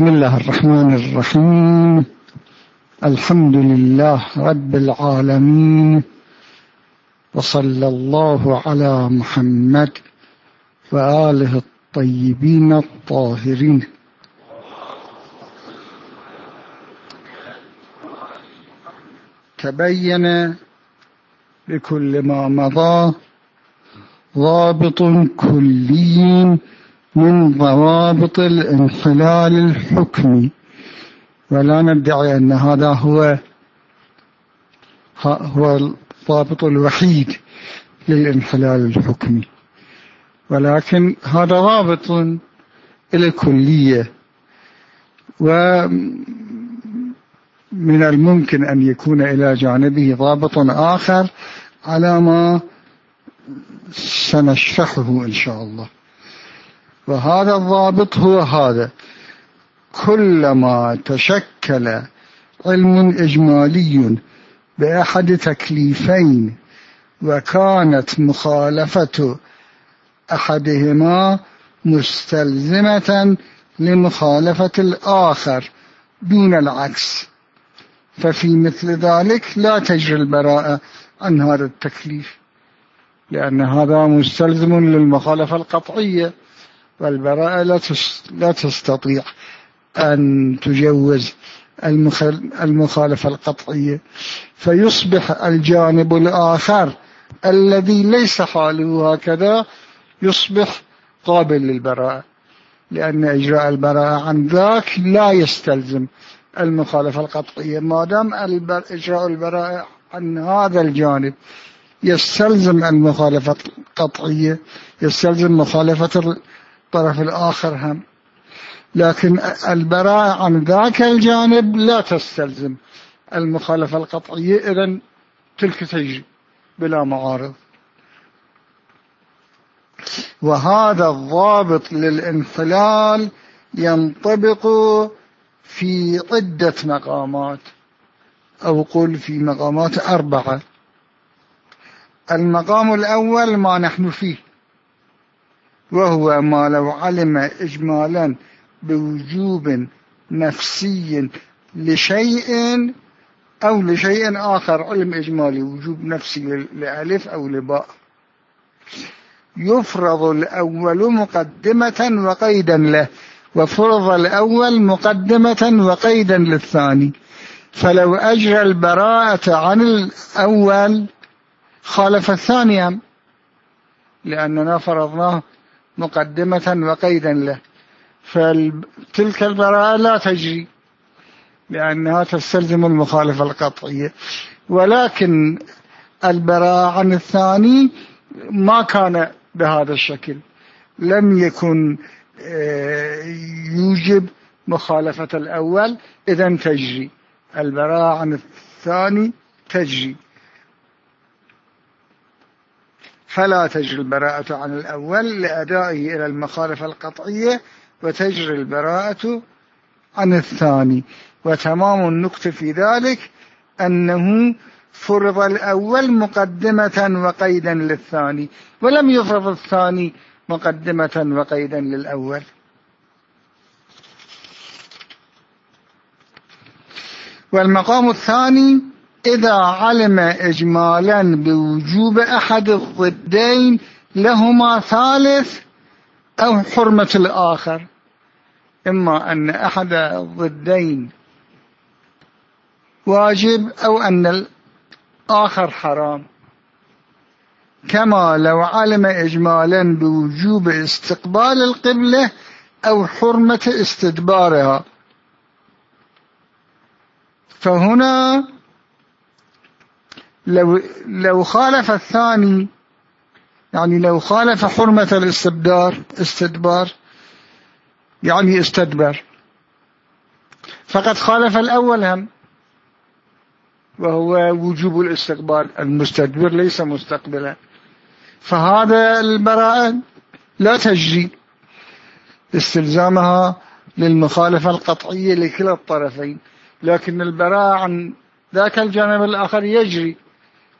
بسم الله الرحمن الرحيم. الحمد لله رب العالمين. وصلى الله على محمد وآله الطيبين الطاهرين. تبين بكل ما مضى ضابط كلي من ضوابط الانحلال الحكمي. ولا ندعي أن هذا هو هو الضابط الوحيد للانحلال الحكمي. ولكن هذا ضابط إلى كلية ومن الممكن أن يكون إلى جانبه ضابط آخر على ما سنشرحه إن شاء الله. وهذا الضابط هو هذا. كلما تشكل علم إجمالي بأحد تكليفين وكانت مخالفة أحدهما مستلزمة لمخالفة الآخر دون العكس. ففي مثل ذلك لا تجري البراءة عن هذا التكليف لأن هذا مستلزم للمخالفة القطعية. والبراءة لا تستطيع أن تجوز المخالفة القطعية. فيصبح الجانب الآخر الذي ليس حاله هكذا يصبح قابل للبراءة لأن إجراء البراءة عن ذاك لا يستلزم المخالفة القطعية. ما دام إجراء البراءة عن هذا الجانب يستلزم المخالفة القطعية يستلزم مخالفة الطرف الآخر هم. لكن البراءة عن ذاك الجانب لا تستلزم المخالفة القطعية إذا تلك تجري بلا معارض. وهذا الضابط للانفلال ينطبق في عدة مقامات أو قل في مقامات أربعة. المقام الأول ما نحن فيه. وهو ما لو علم إجمالا بوجوب نفسي لشيء أو لشيء آخر علم إجمالي وجوب نفسي لألف أو لباء. يفرض الأول مقدمة وقيدا له وفرض الأول مقدمة وقيدا للثاني. فلو أجرى البراءة عن الأول خالف الثاني لأننا فرضناه مقدمة وقيدا له. فتلك البراءة لا تجري لأنها تستلزم المخالفة القطعية. ولكن البراءة عن الثاني ما كان بهذا الشكل. لم يكن آه، يوجب مخالفة الأول إذا تجري. البراءة عن الثاني تجري. فلا تجري البراءة عن الأول لأدائه إلى المخالفة القطعية وتجري البراءة عن الثاني. وتمام النقطة في ذلك أنه فرض الأول مقدمة وقيدا للثاني ولم يفرض الثاني مقدمة وقيدا للأول. والمقام الثاني إذا علم إجمالا بوجوب أحد الضدين لهما ثالث أو حرمة الآخر. إما أن أحد الضدين واجب أو أن الآخر حرام. كما لو علم إجمالا بوجوب استقبال القبلة أو حرمة استدبارها. فهنا لو, لو خالف الثاني يعني لو خالف حرمة الاستدبار استدبار يعني استدبر. فقد خالف الأول هم وهو وجوب الاستقبال. المستدبر ليس مستقبلا. فهذا البراءة لا تجري استلزامها للمخالفة القطعية لكلا الطرفين. لكن البراءة عن ذاك الجانب الآخر يجري.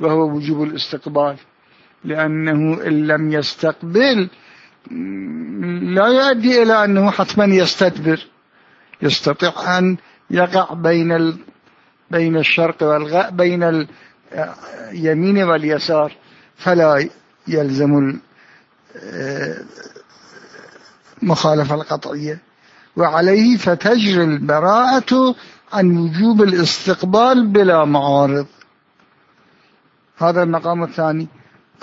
وهو وجوب الاستقبال. لأنه إن لم يستقبل لا يؤدي إلى أنه حتما يستدبر. يستطيع أن يقع بين بين الشرق والغرب بين اليمين واليسار فلا يلزم المخالفة القطعية. وعليه فتجري البراءة عن وجوب الاستقبال بلا معارض. هذا المقام الثاني.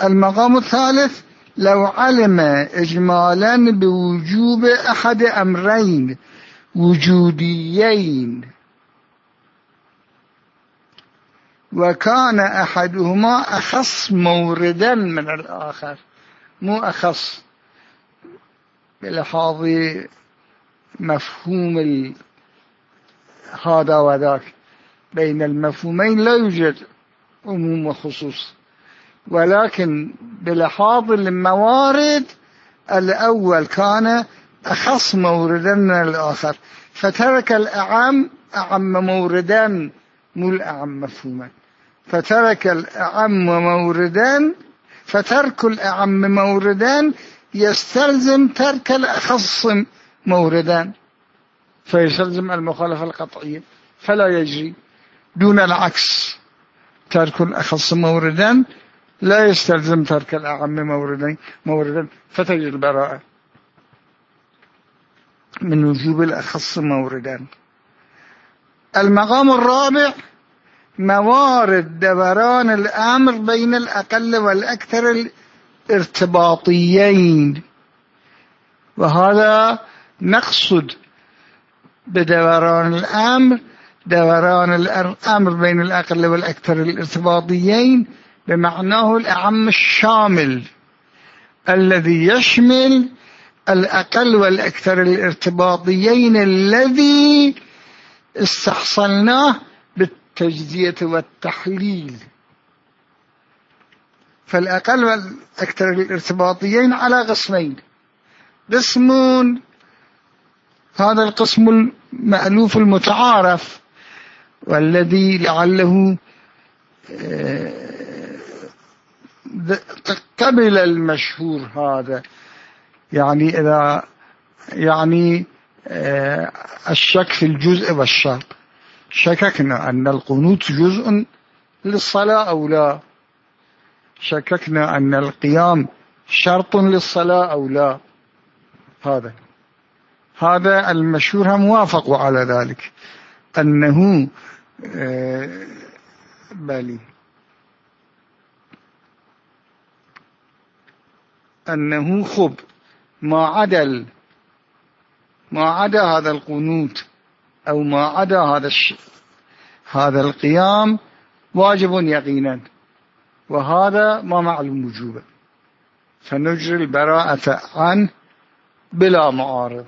المقام الثالث لو علم إجمالا بوجوب أحد أمرين وجوديين. وكان أحدهما أخص موردا من الآخر مو أخص. بلحاظ مفهوم هذا وذاك. بين المفهومين لا يوجد عموم وخصوص. ولكن بلحاظ الموارد الأول كان أخص موردا من الآخر فترك الأعم أعم موردا مو الأعم مفهوما. فترك الأعم موردا فترك الأعم موردا يستلزم ترك الأخص موردا فيستلزم المخالفة القطعية فلا يجري دون العكس. ترك الأخص موردا لا يستلزم ترك الأعم موردا موردا فتجد البراءة. من وجوب الأخص موردا. المقام الرابع موارد دوران الأمر بين الأقل والأكثر الارتباطيين. وهذا نقصد بدوران الأمر دوران الأمر بين الأقل والأكثر الارتباطيين بمعناه الأعم الشامل الذي يشمل الأقل والأكثر الارتباطيين الذي استحصلناه بالتجزية والتحليل. فالأقل والأكثر الارتباطيين على قسمين. قسم هذا القسم المألوف المتعارف. والذي لعله آه، قبل المشهور هذا. يعني إذا يعني آه، الشك في الجزء والشرط. شككنا أن القنوت جزء للصلاة أو لا. شككنا أن القيام شرط للصلاة أو لا. هذا. هذا المشهور موافق على ذلك. أنه آه، بالي. أنه خب. ما عدل ما عدا هذا القنوت أو ما عدا هذا الش... هذا القيام واجب يقينا. وهذا ما معلوم وجوبا فنجري البراءة عنه بلا معارض.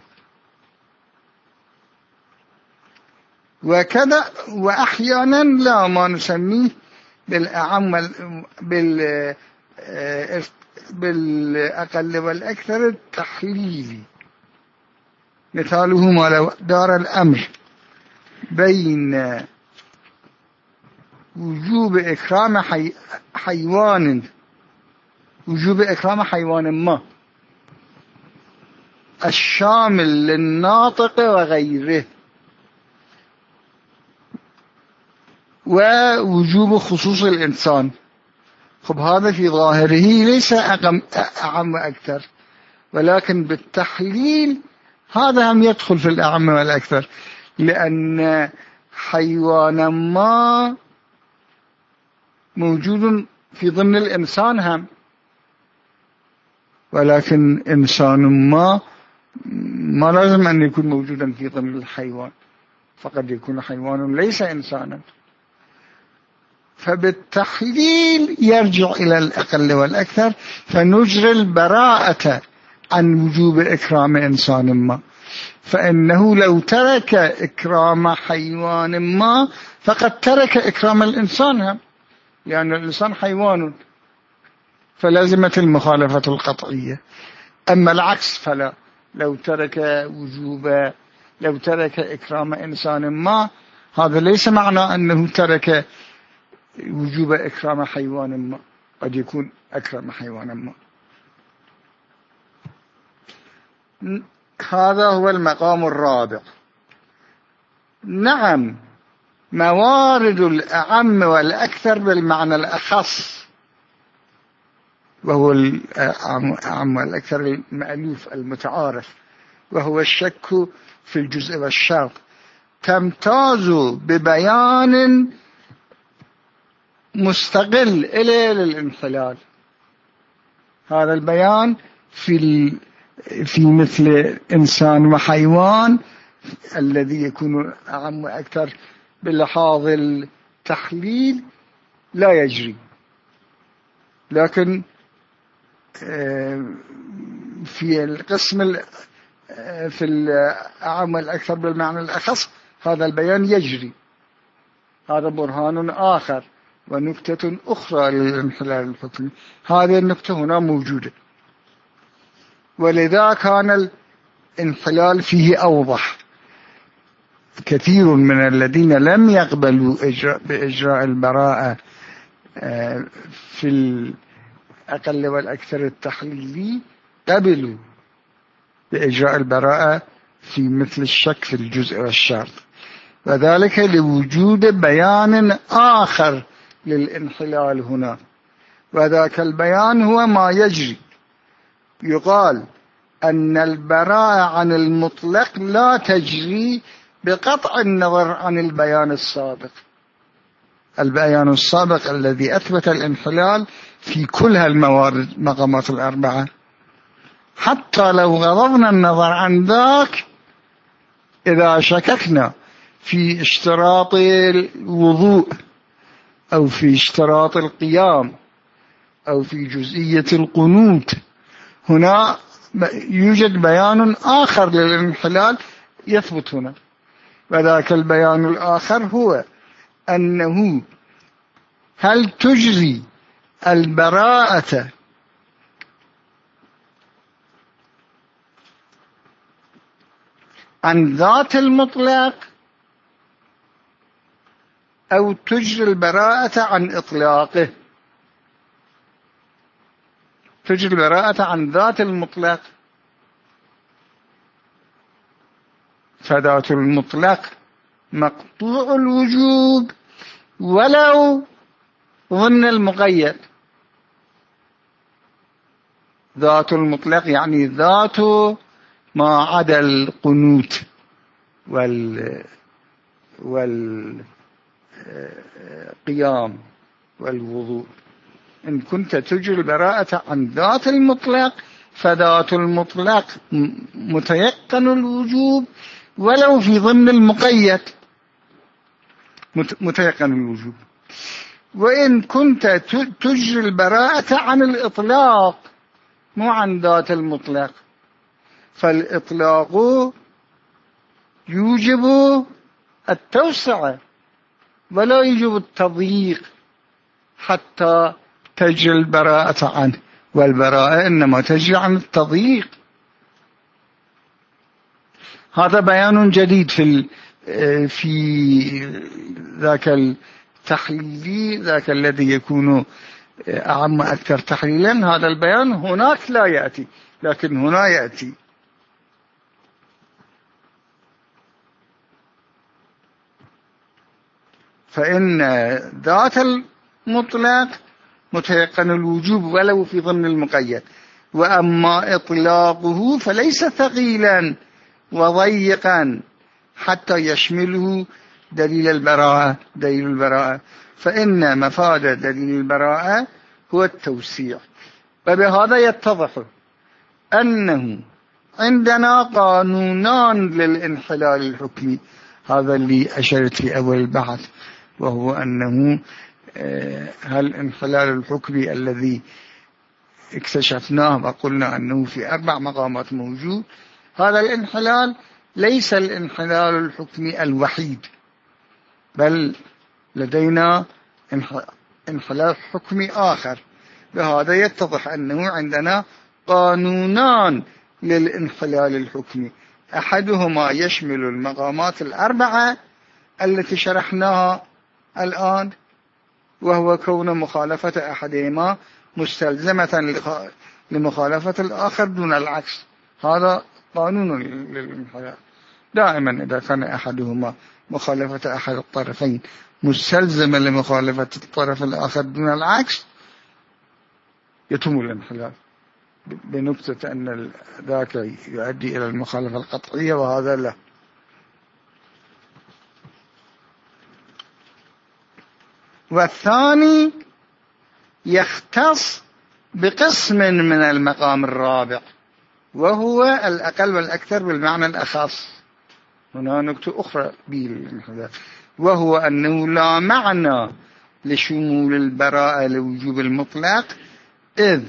وكذا وأحيانا لا ما نسميه بالأعم بال آه، بالأقل والأكثر التحليلي مثاله ما لو دار الأمر بين وجوب إكرام حي حيوان وجوب إكرام حيوان ما. الشامل للناطق وغيره. ووجوب خصوص الإنسان. خب هذا في ظاهره ليس أعم أكثر ولكن بالتحليل هذا هم يدخل في الأعم والأكثر لأن حيوانا ما موجود في ضمن الإنسان هم ولكن إنسان ما ما لازم أن يكون موجودا في ضمن الحيوان فقد يكون حيوان ليس إنسانا. فبالتحليل يرجع إلى الأقل والأكثر فنجري البراءة عن وجوب إكرام إنسان ما. فإنه لو ترك إكرام حيوان ما فقد ترك إكرام الإنسان. لأن الإنسان حيوان. فلازمت المخالفة القطعية. أما العكس فلا. لو ترك وجوب لو ترك إكرام إنسان ما هذا ليس معنى أنه ترك وجوب إكرام حيوان ما. قد يكون أكرم حيوان ما. هذا هو المقام الرابع. نعم موارد الأعم والأكثر بالمعنى الأخص. وهو الأعم والأكثر المألوف المتعارف. وهو الشك في الجزء والشرط. تمتاز ببيان مستقل إليه للانحلال هذا البيان في في مثل إنسان وحيوان الذي يكون أعم أكثر بلحاظ التحليل لا يجري. لكن آه، في القسم آه، في الأعم الأكثر بالمعنى الأخص هذا البيان يجري. هذا برهان آخر. ونكتة أخرى للانحلال الحكمي هذه النكتة هنا موجودة. ولذا كان الانحلال فيه أوضح. كثير من الذين لم يقبلوا إجراء بإجراء البراءة آه، في الأقل والأكثر التحليلي قبلوا بإجراء البراءة في مثل الشك في الجزء والشرط. وذلك لوجود بيان آخر للانحلال هنا. وذاك البيان هو ما يجري. يقال أن البراءة عن المطلق لا تجري بقطع النظر عن البيان السابق. البيان السابق الذي أثبت الانحلال في كل هالموارد مقامات الأربعة. حتى لو غضبنا النظر عن ذاك إذا شككنا في اشتراط الوضوء أو في اشتراط القيام أو في جزئية القنوت. هنا يوجد بيان آخر للانحلال يثبت هنا. وذاك البيان الآخر هو أنه هل تجري البراءة عن ذات المطلق أو تجري البراءة عن إطلاقه. تجري البراءة عن ذات المطلق. فذات المطلق مقطوع الوجوب ولو ظن المقيد. ذات المطلق يعني ذات ما عدا القنوت وال والقيام والوضوء. إن كنت تجري البراءة عن ذات المطلق فذات المطلق متيقن الوجوب ولو في ضمن المقيد. متيقن الوجوب. وإن كنت تجري البراءة عن الإطلاق مو عن ذات المطلق. فالإطلاق يوجب التوسعة ولا يوجب التضييق حتى تجري البراءة عنه والبراءة إنما تجري عن التضييق. هذا بيان جديد في في ذاك التحليلي ذاك الذي يكون أعم أكثر تحليلا. هذا البيان هناك لا يأتي لكن هنا يأتي. فإن ذات المطلق متيقن الوجوب ولو في ضمن المقيد. وأما إطلاقه فليس ثقيلا وضيقا حتى يشمله دليل البراءة. دليل البراءة. فإن مفاد دليل البراءة هو التوسيع. وبهذا يتضح أنه عندنا قانونان للانحلال الحكمي. هذا اللي أشرت في أول البحث. وهو أنه آه، هل الانحلال الحكمي الذي اكتشفناه وقلنا أنه في أربع مقامات موجود هذا الانحلال ليس الانحلال الحكمي الوحيد بل لدينا انحلال حكمي آخر. بهذا يتضح أنه عندنا قانونان للانحلال الحكمي أحدهما يشمل المقامات الأربعة التي شرحناها الآن وهو كون مخالفة أحدهما مستلزمة لمخالفة الآخر دون العكس. هذا قانون للانحلال دائما إذا كان أحدهما مخالفة أحد الطرفين مستلزمة لمخالفة الطرف الآخر دون العكس يتم الانحلال بنكتة أن ذاك يؤدي إلى المخالفة القطعية وهذا لا. والثاني يختص بقسم من المقام الرابع وهو الأقل والأكثر بالمعنى الأخص. هنا نكتة أخرى وهو أنه لا معنى لشمول البراءة لوجوب المطلق إذ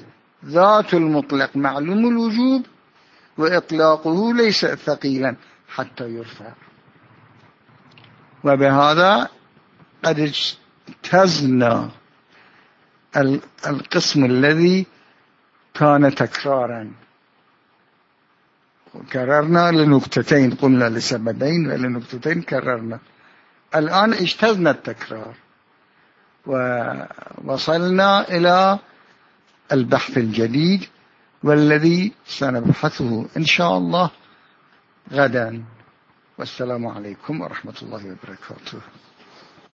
ذات المطلق معلوم الوجوب وإطلاقه ليس ثقيلا حتى يرفع. وبهذا قد اجتزنا القسم الذي كان تكرارا. كررنا لنكتتين قلنا لسببين ولنكتتين كررنا. الآن اجتزنا التكرار ووصلنا إلى البحث الجديد والذي سنبحثه إن شاء الله غدا. والسلام عليكم ورحمة الله وبركاته.